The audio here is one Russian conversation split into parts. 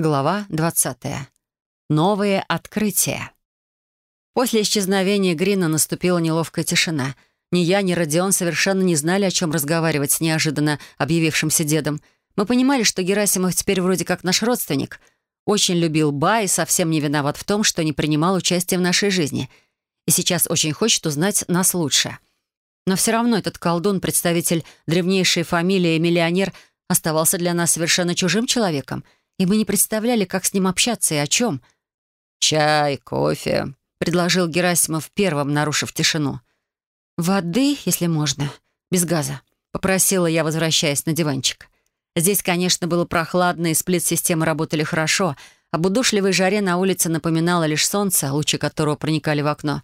Глава 20. Новые открытия. После исчезновения Грина наступила неловкая тишина. Ни я, ни Родион совершенно не знали, о чем разговаривать с неожиданно объявившимся дедом. Мы понимали, что Герасимов теперь вроде как наш родственник. Очень любил Ба и совсем не виноват в том, что не принимал участия в нашей жизни. И сейчас очень хочет узнать нас лучше. Но все равно этот колдун, представитель древнейшей фамилии и миллионер, оставался для нас совершенно чужим человеком — и мы не представляли, как с ним общаться и о чем. «Чай, кофе», — предложил Герасимов первым, нарушив тишину. «Воды, если можно, без газа», — попросила я, возвращаясь на диванчик. Здесь, конечно, было прохладно, и сплит-системы работали хорошо, об удушливой жаре на улице напоминало лишь солнце, лучи которого проникали в окно,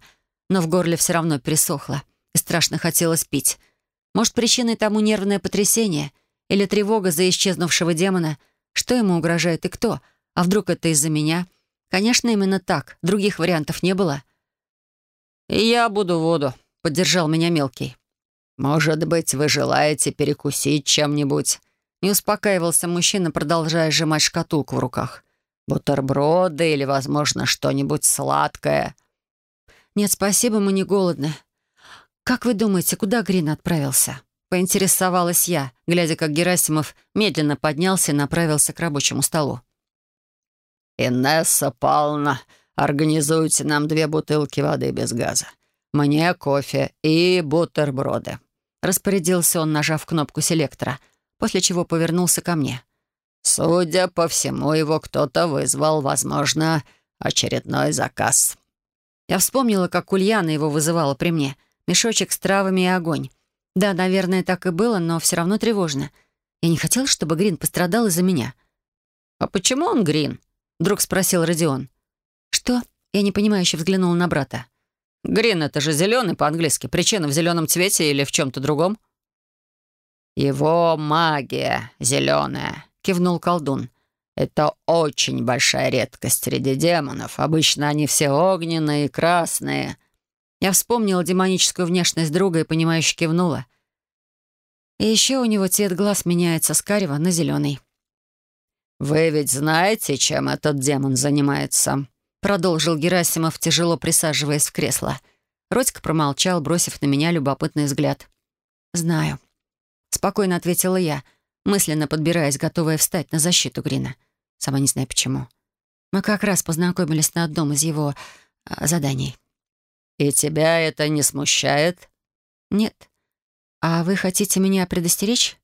но в горле все равно пересохло, и страшно хотелось пить. Может, причиной тому нервное потрясение или тревога за исчезнувшего демона — что ему угрожает и кто? А вдруг это из-за меня? Конечно, именно так. Других вариантов не было. «И я буду воду», — поддержал меня мелкий. «Может быть, вы желаете перекусить чем-нибудь?» Не успокаивался мужчина, продолжая сжимать шкатулку в руках. «Бутерброды или, возможно, что-нибудь сладкое?» «Нет, спасибо, мы не голодны. Как вы думаете, куда Грин отправился?» Поинтересовалась я, глядя, как Герасимов медленно поднялся и направился к рабочему столу. «Инесса Павловна, организуйте нам две бутылки воды без газа. Мне кофе и бутерброды». Распорядился он, нажав кнопку селектора, после чего повернулся ко мне. «Судя по всему, его кто-то вызвал, возможно, очередной заказ». Я вспомнила, как Ульяна его вызывала при мне. Мешочек с травами и огонь. Да, наверное, так и было, но все равно тревожно. Я не хотела, чтобы Грин пострадал из-за меня. «А почему он Грин?» — вдруг спросил Родион. «Что?» — я непонимающе взглянула на брата. «Грин — это же зеленый по-английски. Причина в зеленом цвете или в чем-то другом?» «Его магия зеленая», — кивнул колдун. «Это очень большая редкость среди демонов. Обычно они все огненные и красные». Я вспомнила демоническую внешность друга и, понимающе кивнула. И еще у него цвет глаз меняется с карего на зеленый. «Вы ведь знаете, чем этот демон занимается?» Продолжил Герасимов, тяжело присаживаясь в кресло. Родька промолчал, бросив на меня любопытный взгляд. «Знаю», — спокойно ответила я, мысленно подбираясь, готовая встать на защиту Грина. Сама не знаю почему. Мы как раз познакомились на одном из его а, заданий. «И тебя это не смущает?» «Нет. А вы хотите меня предостеречь?»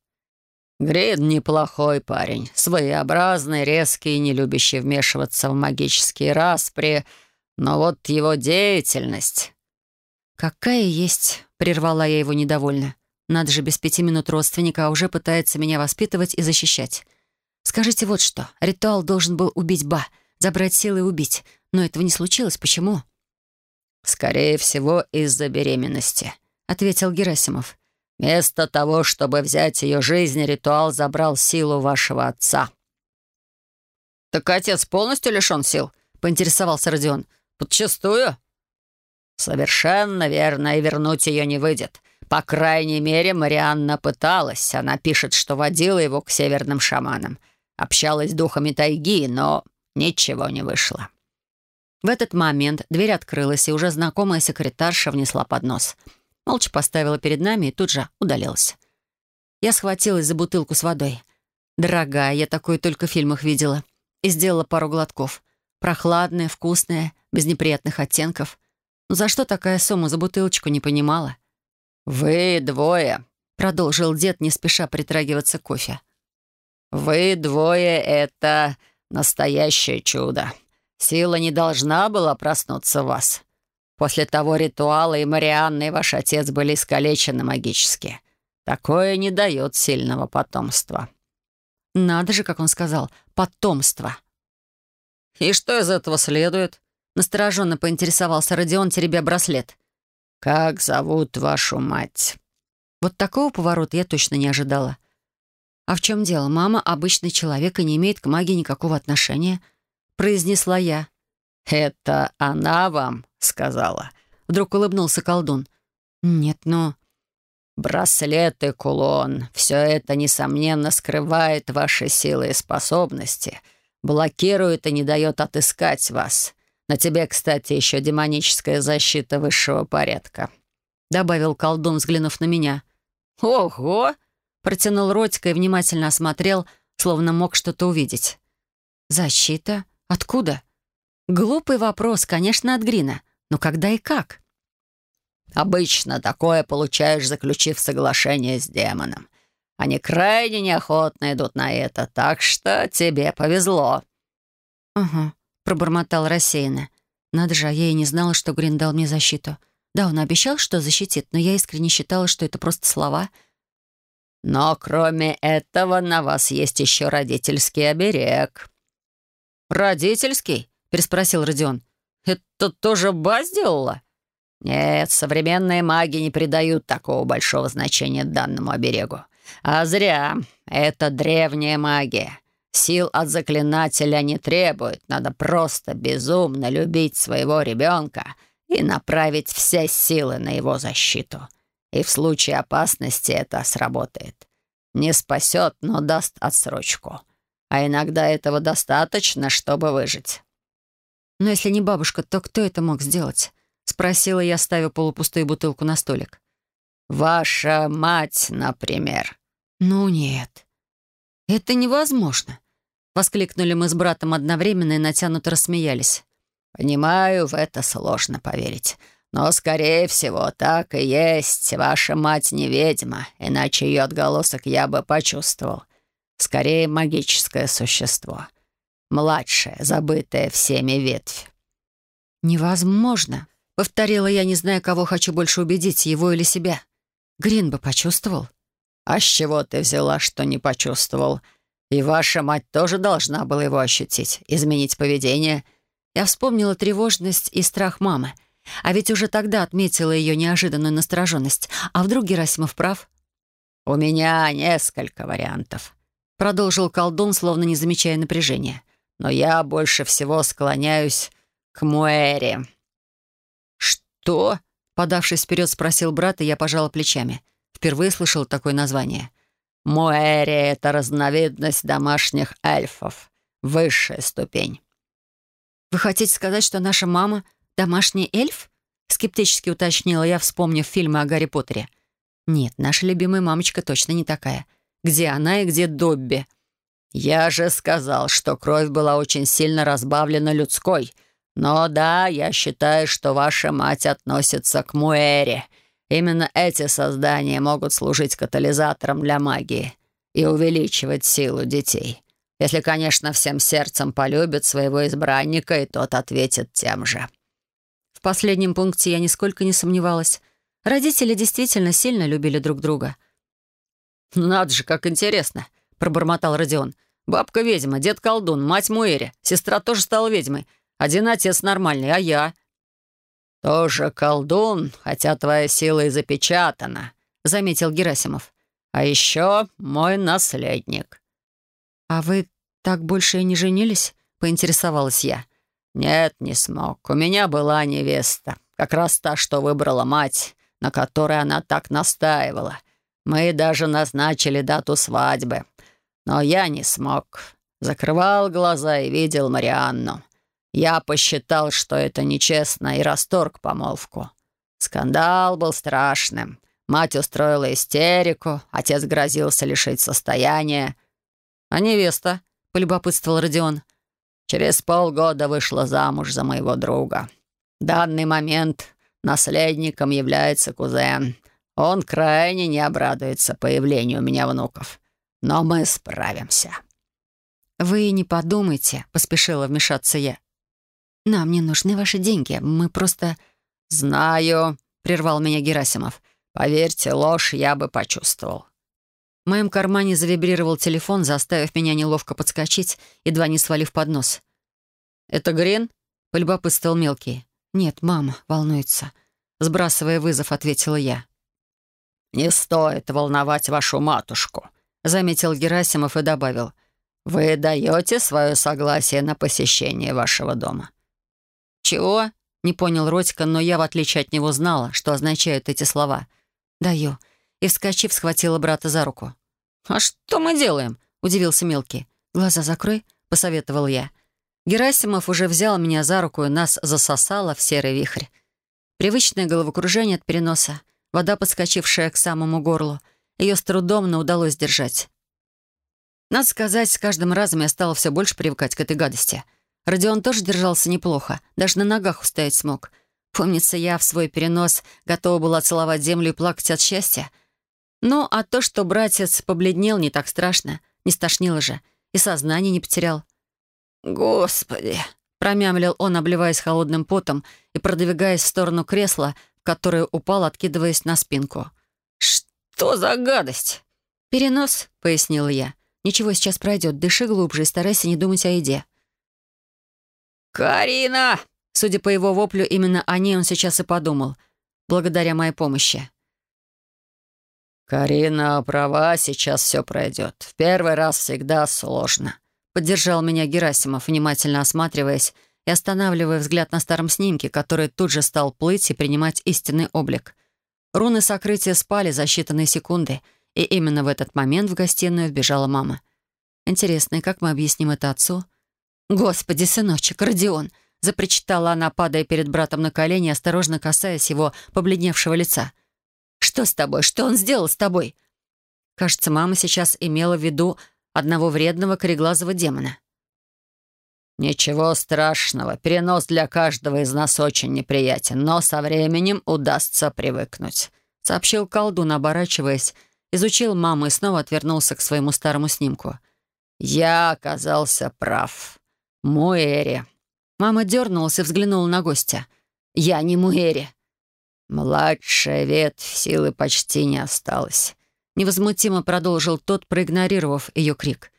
Грид неплохой парень, своеобразный, резкий, не любящий вмешиваться в магические распри, но вот его деятельность...» «Какая есть?» — прервала я его недовольно. «Надо же, без пяти минут родственника, а уже пытается меня воспитывать и защищать. Скажите вот что. Ритуал должен был убить Ба, забрать силы и убить. Но этого не случилось. Почему?» «Скорее всего, из-за беременности», — ответил Герасимов. «Вместо того, чтобы взять ее жизнь, ритуал забрал силу вашего отца». «Так отец полностью лишен сил?» — поинтересовался Родион. «Подчистую?» «Совершенно верно, и вернуть ее не выйдет. По крайней мере, Марианна пыталась. Она пишет, что водила его к северным шаманам. Общалась с духами тайги, но ничего не вышло. В этот момент дверь открылась, и уже знакомая секретарша внесла поднос. Молча поставила перед нами и тут же удалилась. Я схватилась за бутылку с водой. Дорогая, я такое только в фильмах видела. И сделала пару глотков. Прохладная, вкусная, без неприятных оттенков. Но за что такая сумма за бутылочку, не понимала. «Вы двое», — продолжил дед, не спеша притрагиваться к кофе. «Вы двое — это настоящее чудо. Сила не должна была проснуться в вас. После того ритуала и Марианна, и ваш отец были искалечены магически. Такое не дает сильного потомства». «Надо же, как он сказал, потомство». «И что из этого следует?» Настороженно поинтересовался Родион, теребя браслет. «Как зовут вашу мать?» Вот такого поворота я точно не ожидала. А в чем дело? Мама обычный человек и не имеет к магии никакого отношения. — произнесла я. «Это она вам сказала?» Вдруг улыбнулся колдун. «Нет, но...» «Браслет и кулон — все это, несомненно, скрывает ваши силы и способности, Блокирует и не дает отыскать вас. На тебе, кстати, еще демоническая защита высшего порядка», — добавил колдун, взглянув на меня. «Ого!» — протянул ротика и внимательно осмотрел, словно мог что-то увидеть. «Защита? Откуда?» Глупый вопрос, конечно, от Грина. Но когда и как? Обычно такое получаешь, заключив соглашение с демоном. Они крайне неохотно идут на это, так что тебе повезло». «Ага», — пробормотал рассеянно. «Надо же, а я и не знала, что Грин дал мне защиту. Да, он обещал, что защитит, но я искренне считала, что это просто слова». «Но кроме этого на вас есть еще родительский оберег». «Родительский?» — переспросил Родион. «Это тоже Ба сделала?» «Нет, современные маги не придают такого большого значения данному оберегу. А зря. Это древняя магия. Сил от заклинателя не требует. Надо просто безумно любить своего ребенка и направить все силы на его защиту. И в случае опасности это сработает. Не спасет, но даст отсрочку. А иногда этого достаточно, чтобы выжить». «Но если не бабушка, то кто это мог сделать?» — спросила я, ставя полупустую бутылку на столик. «Ваша мать, например». «Ну нет, это невозможно», — воскликнули мы с братом одновременно и натянуто рассмеялись. «Понимаю, в это сложно поверить. Но, скорее всего, так и есть. Ваша мать не ведьма, иначе ее отголосок я бы почувствовал. Скорее, магическое существо. Младшая, забытая всеми ветвь». «Невозможно», Повторила я, не зная, кого хочу больше убедить, его или себя. Грин бы почувствовал. «А с чего ты взяла, что не почувствовал? И ваша мать тоже должна была его ощутить, изменить поведение». Я вспомнила тревожность и страх мамы. А ведь уже тогда отметила ее неожиданную настороженность. А вдруг Герасимов прав? «У меня несколько вариантов», — продолжил колдун, словно не замечая напряжения. «Но я больше всего склоняюсь к Муэре. «Что?» — подавшись вперед, спросил брат, и я пожала плечами. Впервые слышал такое название. «Муэри — это разновидность домашних эльфов. Высшая ступень». «Вы хотите сказать, что наша мама — домашний эльф?» — скептически уточнила я, вспомнив фильмы о Гарри Поттере. «Нет, наша любимая мамочка точно не такая. Где она и где Добби?» «Я же сказал, что кровь была очень сильно разбавлена людской», но да, я считаю, что ваша мать относится к Муэре. Именно эти создания могут служить катализатором для магии и увеличивать силу детей. Если, конечно, всем сердцем полюбят своего избранника, и тот ответит тем же. В последнем пункте я нисколько не сомневалась. Родители действительно сильно любили друг друга. «Надо же, как интересно!» — пробормотал Родион. «Бабка ведьма, дед колдун, мать Муэри, сестра тоже стала ведьмой. Один отец нормальный, а я...» «Тоже колдун, хотя твоя сила и запечатана», — заметил Герасимов. «А еще мой наследник». «А вы так больше и не женились?» — поинтересовалась я. «Нет, не смог. У меня была невеста. Как раз та, что выбрала мать, на которой она так настаивала. Мы даже назначили дату свадьбы. Но я не смог. Закрывал глаза и видел Марианну. Я посчитал, что это нечестно, и расторг помолвку. Скандал был страшным. Мать устроила истерику, отец грозился лишить состояния. «А невеста?» — полюбопытствовал Родион. «Через полгода вышла замуж за моего друга. В данный момент наследником является кузен. Он крайне не обрадуется появлению у меня внуков. Но мы справимся». «Вы не подумайте», — поспешила вмешаться я. «Нам не нужны ваши деньги. Мы просто...» «Знаю», — прервал меня Герасимов. «Поверьте, ложь я бы почувствовал». В моем кармане завибрировал телефон, заставив меня неловко подскочить, едва не свалив под нос. «Это Грин?» — полюбопытствовал мелкий. «Нет, мама волнуется». Сбрасывая вызов, ответила я. «Не стоит волновать вашу матушку», — заметил Герасимов и добавил. «Вы даете свое согласие на посещение вашего дома?» «Чего?» — не понял Родька, но я, в отличие от него, знала, что означают эти слова. «Даю». И, вскочив, схватила брата за руку. «А что мы делаем?» — удивился мелкий. «Глаза закрой», — посоветовал я. Герасимов уже взял меня за руку и нас засосало в серый вихрь. Привычное головокружение от переноса, вода, подскочившая к самому горлу. Ее с трудом, но удалось держать. Надо сказать, с каждым разом я стала все больше привыкать к этой гадости. Родион тоже держался неплохо, даже на ногах устоять смог. Помнится, я в свой перенос готова была целовать землю и плакать от счастья. Ну, а то, что братец побледнел, не так страшно. Не стошнило же. И сознание не потерял. «Господи!» — промямлил он, обливаясь холодным потом и продвигаясь в сторону кресла, в которое упал, откидываясь на спинку. «Что за гадость?» «Перенос», — пояснила я. «Ничего, сейчас пройдет. Дыши глубже и старайся не думать о еде». «Карина!» Судя по его воплю, именно о ней он сейчас и подумал, благодаря моей помощи. «Карина права, сейчас все пройдет. В первый раз всегда сложно. Поддержал меня Герасимов, внимательно осматриваясь и останавливая взгляд на старом снимке, который тут же стал плыть и принимать истинный облик. Руны сокрытия спали за считанные секунды, и именно в этот момент в гостиную вбежала мама. Интересно, как мы объясним это отцу? «Господи, сыночек, Родион!» — запричитала она, падая перед братом на колени, осторожно касаясь его побледневшего лица. «Что с тобой? Что он сделал с тобой?» Кажется, мама сейчас имела в виду одного вредного кореглазого демона. «Ничего страшного. Перенос для каждого из нас очень неприятен, но со временем удастся привыкнуть», — сообщил колдун, оборачиваясь, изучил маму и снова отвернулся к своему старому снимку. «Я оказался прав. Муэри». Мама дернулась и взглянула на гостя. «Я не Муэри». «Младшая ветвь силы почти не осталось. Невозмутимо продолжил тот, проигнорировав ее крик.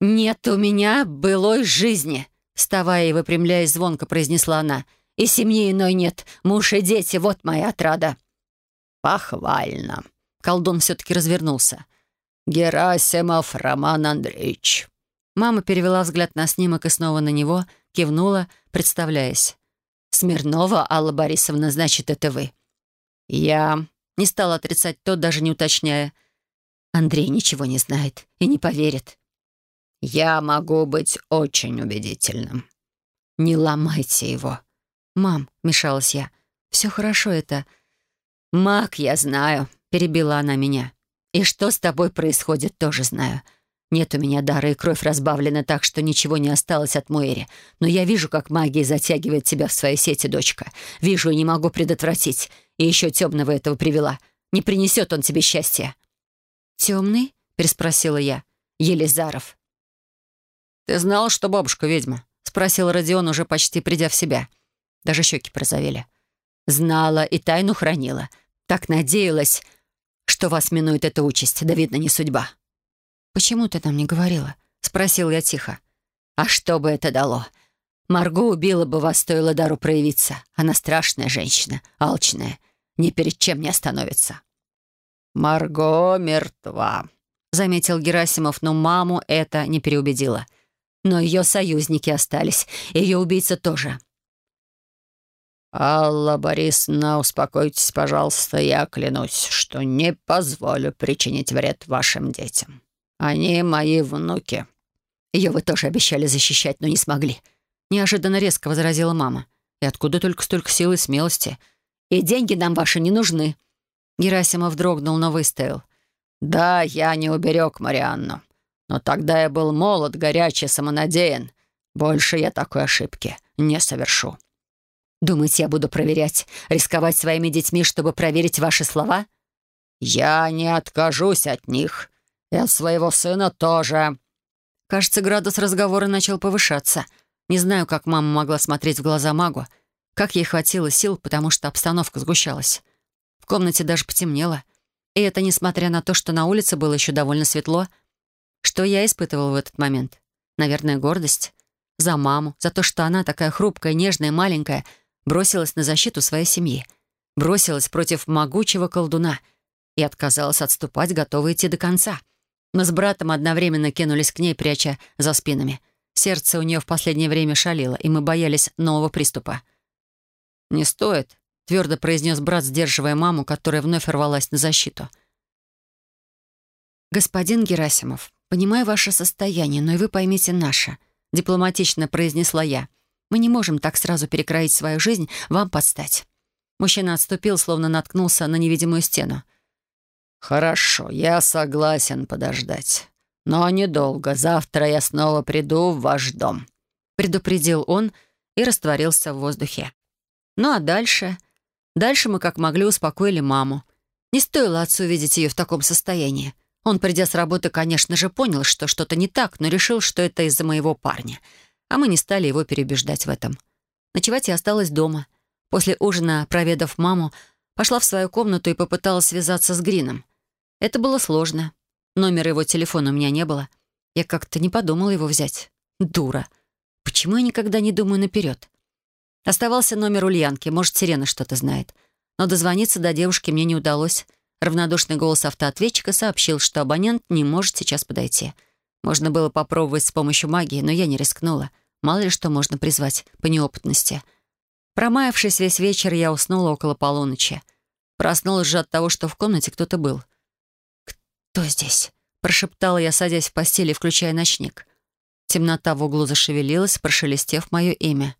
«Нет у меня былой жизни!» Вставая и выпрямляясь, звонко произнесла она. «И семьи иной нет. Муж и дети — вот моя отрада». «Похвально!» Колдун все-таки развернулся. «Герасимов Роман Андреевич». Мама перевела взгляд на снимок и снова на него, кивнула, представляясь. «Смирнова Алла Борисовна, значит, это вы». «Я...» Не стал отрицать тот, даже не уточняя. Андрей ничего не знает и не поверит. «Я могу быть очень убедительным». «Не ломайте его». «Мам», — мешалась я, — «все хорошо это». «Маг, я знаю», — перебила она меня. «И что с тобой происходит, тоже знаю. Нет у меня дара, и кровь разбавлена так, что ничего не осталось от Муэри. Но я вижу, как магия затягивает тебя в свои сети, дочка. Вижу и не могу предотвратить. И еще темного этого привела. Не принесет он тебе счастья». «Темный?» — переспросила я. «Елизаров». «Ты знал, что бабушка ведьма?» — спросил Родион, уже почти придя в себя. Даже щеки прозовели. «Знала и тайну хранила. Так надеялась, что вас минует эта участь. Да, видно, не судьба». «Почему ты нам не говорила?» — спросил я тихо. «А что бы это дало? Марго убила бы вас, стоило дару проявиться. Она страшная женщина, алчная, ни перед чем не остановится». «Марго мертва», — заметил Герасимов, но маму это не переубедило. «Но ее союзники остались, ее убийца тоже». «Алла Борисовна, успокойтесь, пожалуйста, я клянусь, что не позволю причинить вред вашим детям». Они мои внуки». «Ее вы тоже обещали защищать, но не смогли». Неожиданно резко возразила мама. «И откуда только столько сил и смелости? И деньги нам ваши не нужны». Герасимов дрогнул, но выстоял. «Да, я не уберег Марианну. Но тогда я был молод, горячий, самонадеян. Больше я такой ошибки не совершу». «Думаете, я буду проверять, рисковать своими детьми, чтобы проверить ваши слова?» «Я не откажусь от них», «И от своего сына тоже». Кажется, градус разговора начал повышаться. Не знаю, как мама могла смотреть в глаза магу, как ей хватило сил, потому что обстановка сгущалась. В комнате даже потемнело. И это несмотря на то, что на улице было еще довольно светло. Что я испытывал в этот момент? Наверное, гордость. За маму, за то, что она такая хрупкая, нежная, маленькая, бросилась на защиту своей семьи. Бросилась против могучего колдуна и отказалась отступать, готова идти до конца. Мы с братом одновременно кинулись к ней, пряча за спинами. Сердце у нее в последнее время шалило, и мы боялись нового приступа. «Не стоит», — твердо произнес брат, сдерживая маму, которая вновь рвалась на защиту. «Господин Герасимов, «Понимаю ваше состояние, но и вы поймите наше», — дипломатично произнесла я. «Мы не можем так сразу перекроить свою жизнь, вам подстать». Мужчина отступил, словно наткнулся на невидимую стену. «Хорошо, я согласен подождать. Но недолго. Завтра я снова приду в ваш дом», — предупредил он и растворился в воздухе. Ну а дальше... Дальше мы как могли успокоили маму. Не стоило отцу видеть ее в таком состоянии. Он, придя с работы, конечно же, понял, что что-то не так, но решил, что это из-за моего парня. А мы не стали его переубеждать в этом. Ночевать я осталась дома. После ужина, проведав маму, пошла в свою комнату и попыталась связаться с Грином. Это было сложно. Номера его телефона у меня не было. Я как-то не подумала его взять. Дура. Почему я никогда не думаю наперед? Оставался номер Ульянки, может, Сирена что-то знает. Но дозвониться до девушки мне не удалось. Равнодушный голос автоответчика сообщил, что абонент не может сейчас подойти. Можно было попробовать с помощью магии, но я не рискнула. Мало ли что можно призвать по неопытности. Промаявшись весь вечер, я уснула около полуночи. Проснулась же от того, что в комнате кто-то был. «Кто здесь?» — прошептала я, садясь в постели, включая ночник. Темнота в углу зашевелилась, прошелестев мое имя.